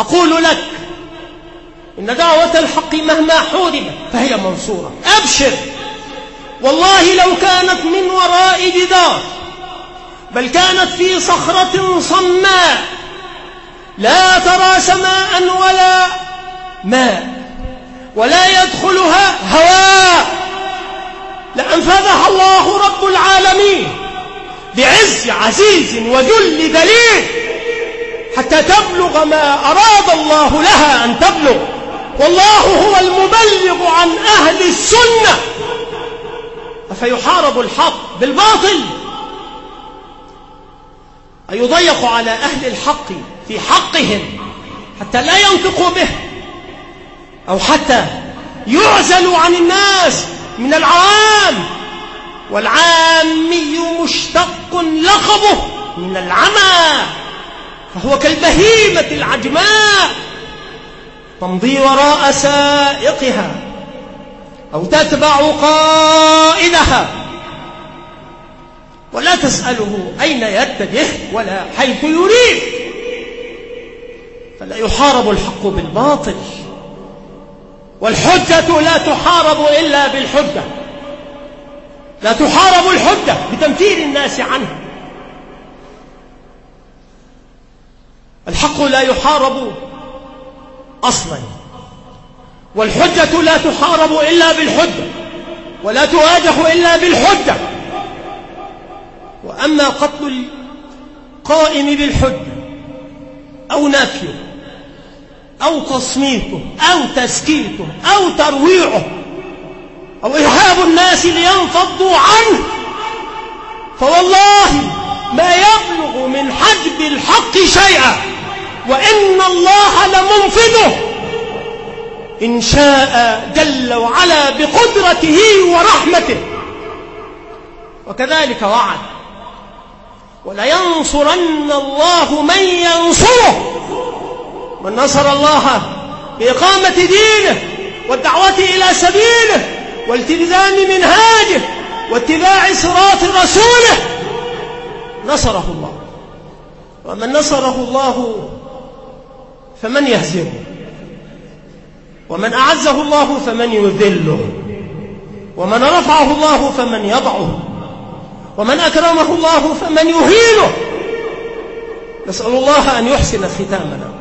أقول لك إن دعوة الحق مهما حوربت فهي منصورة. أبشر. والله لو كانت من وراء جدار بل كانت في صخرة صماء لا ترى سماء ولا ماء ولا يدخلها هواء. لأنفذها الله رب العالمين بعز عزيز وذل دليل حتى تبلغ ما أراد الله لها أن تبلغ والله هو المبلغ عن أهل السنة. أفيحارب الحق بالباطل؟ أيضيق على أهل الحق في حقهم حتى لا ينطقوا به أو حتى يعزلوا عن الناس من العوام. والعامي مشتق لقبه من العمى فهو كالبهيمة العجماء. تمضي وراء سائقها أو تتبع قائدها ولا تسأله أين يتجه ولا حيث يريد. فلا يحارب الحق بالباطل. والحجة لا تحارب إلا بالحجة. لا تحارب الحجة بتمثيل الناس عنها. الحق لا يحارب أصلا. والحجة لا تحارب إلا بالحجة ولا تواجه إلا بالحجة. وأما قتل القائم بالحجة أو نفيه أو تصميته أو تسكيته أو ترويعه أو إرهاب الناس لينفضوا عنه فوالله ما يبلغ من حجب الحق شيئا وإن الله لمنفذه. إن شاء جل وعلا بقدرته ورحمته. وكذلك وعد. ولينصرن الله من ينصره. من نصر الله بإقامة دينه والدعوة إلى سبيله والتزام منهاجه واتباع صراط رسوله. نصره الله. ومن نصره الله فمن يهزمه؟ ومن أعزه الله فمن يذله. ومن رفعه الله فمن يضعه. ومن أكرمه الله فمن يهينه. نسأل الله أن يحسن ختامنا.